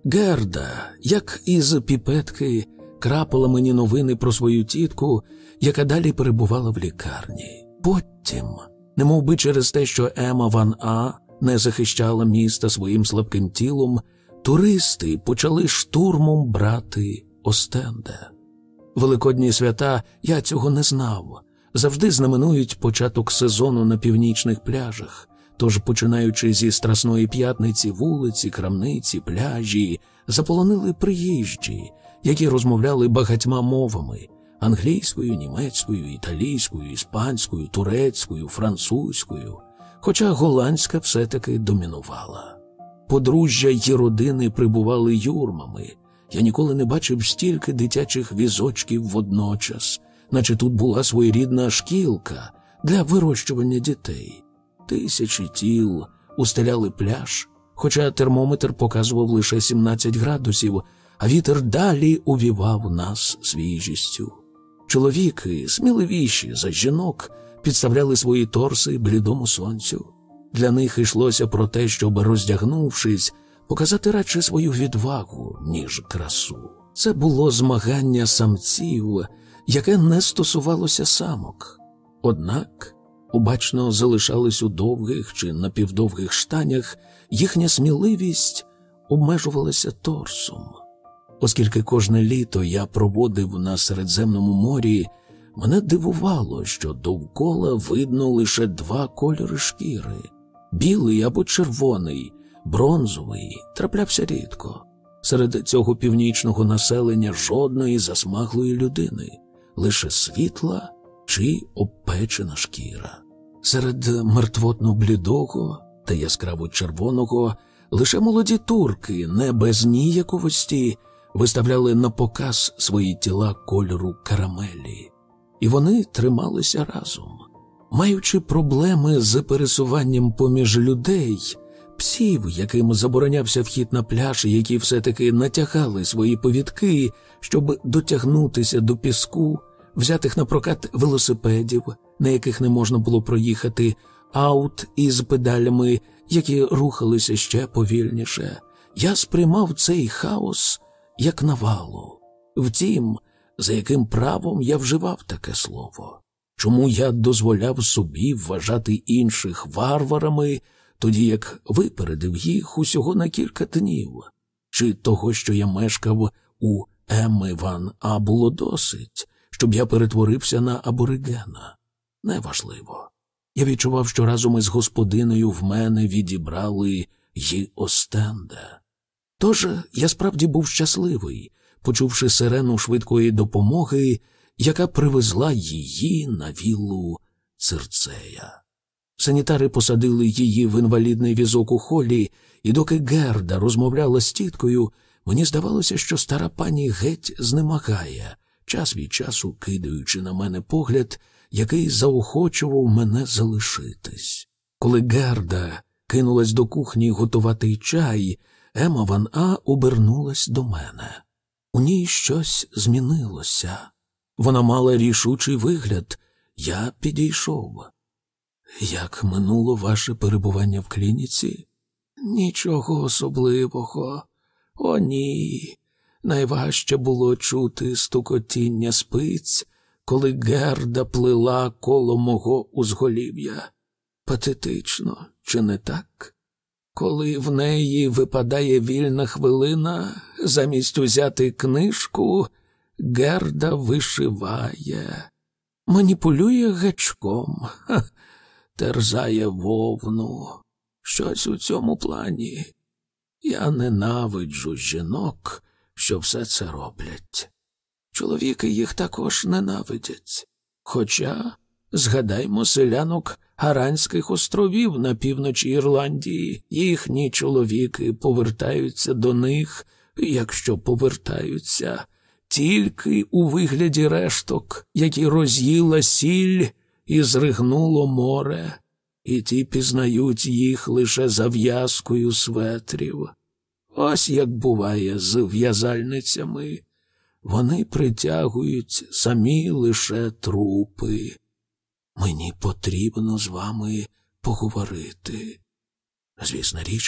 Герда, як із піпетки, крапала мені новини про свою тітку, яка далі перебувала в лікарні. Потім, немов би через те, що Ема Ван А не захищала міста своїм слабким тілом, туристи почали штурмом брати Остенде. Великодні свята я цього не знав. Завжди знаменують початок сезону на північних пляжах. Тож, починаючи зі Страсної п'ятниці, вулиці, крамниці, пляжі, заполонили приїжджі, які розмовляли багатьма мовами англійською, німецькою, італійською, іспанською, турецькою, французькою, хоча голландська все-таки домінувала. Подружжя й родини прибували юрмами. Я ніколи не бачив стільки дитячих візочків водночас, наче тут була своєрідна шкілка для вирощування дітей. Тисячі тіл устеляли пляж, хоча термометр показував лише 17 градусів, а вітер далі увівав нас свіжістю. Чоловіки, сміливіші за жінок, підставляли свої торси блідому сонцю. Для них йшлося про те, щоб, роздягнувшись, показати радше свою відвагу, ніж красу. Це було змагання самців, яке не стосувалося самок. Однак убачно залишались у довгих чи напівдовгих штанях, їхня сміливість обмежувалася торсом. Оскільки кожне літо я проводив на Середземному морі, мене дивувало, що довкола видно лише два кольори шкіри білий або червоний, бронзовий, траплявся рідко. Серед цього північного населення жодної засмаглої людини, лише світла чи обпечена шкіра. Серед мертвотно блідого та яскраво червоного лише молоді турки, не без ніяковості, виставляли на показ свої тіла кольору карамелі, і вони трималися разом. Маючи проблеми з пересуванням поміж людей, псів, яким заборонявся вхід на пляж, які все-таки натягали свої повідки, щоб дотягнутися до піску, взятих на прокат велосипедів, на яких не можна було проїхати, аут із педалями, які рухалися ще повільніше, я сприймав цей хаос як навалу. Втім, за яким правом я вживав таке слово. Чому я дозволяв собі вважати інших варварами, тоді як випередив їх усього на кілька днів, чи того, що я мешкав у Емми Ван А було досить, щоб я перетворився на аборигена? Неважливо. Я відчував, що разом із господиною в мене відібрали й Остенде. Тож я справді був щасливий, почувши сирену швидкої допомоги, яка привезла її на віллу Цирцея. Санітари посадили її в інвалідний візок у холі, і доки Герда розмовляла з тіткою, мені здавалося, що стара пані геть знемагає, час від часу кидаючи на мене погляд, який заохочував мене залишитись. Коли Герда кинулась до кухні готувати чай, Ема Ван А обернулась до мене. У ній щось змінилося. Вона мала рішучий вигляд. Я підійшов. Як минуло ваше перебування в клініці? Нічого особливого. О, ні. Найважче було чути стукотіння спиць, коли Герда плила коло мого узголів'я. Патетично, чи не так? Коли в неї випадає вільна хвилина, замість узяти книжку, Герда вишиває, маніпулює гачком, ха, терзає вовну. Щось у цьому плані. Я ненавиджу жінок, що все це роблять. Чоловіки їх також ненавидять. Хоча, згадаймо селянок Гаранських островів на півночі Ірландії, їхні чоловіки повертаються до них, якщо повертаються, тільки у вигляді решток, які роз'їла сіль і зригнуло море, і ті пізнають їх лише за в'язкою светрів. Ось як буває з в'язальницями. Вони притягують самі лише трупи. Мені потрібно з вами поговорити. Звісна річ,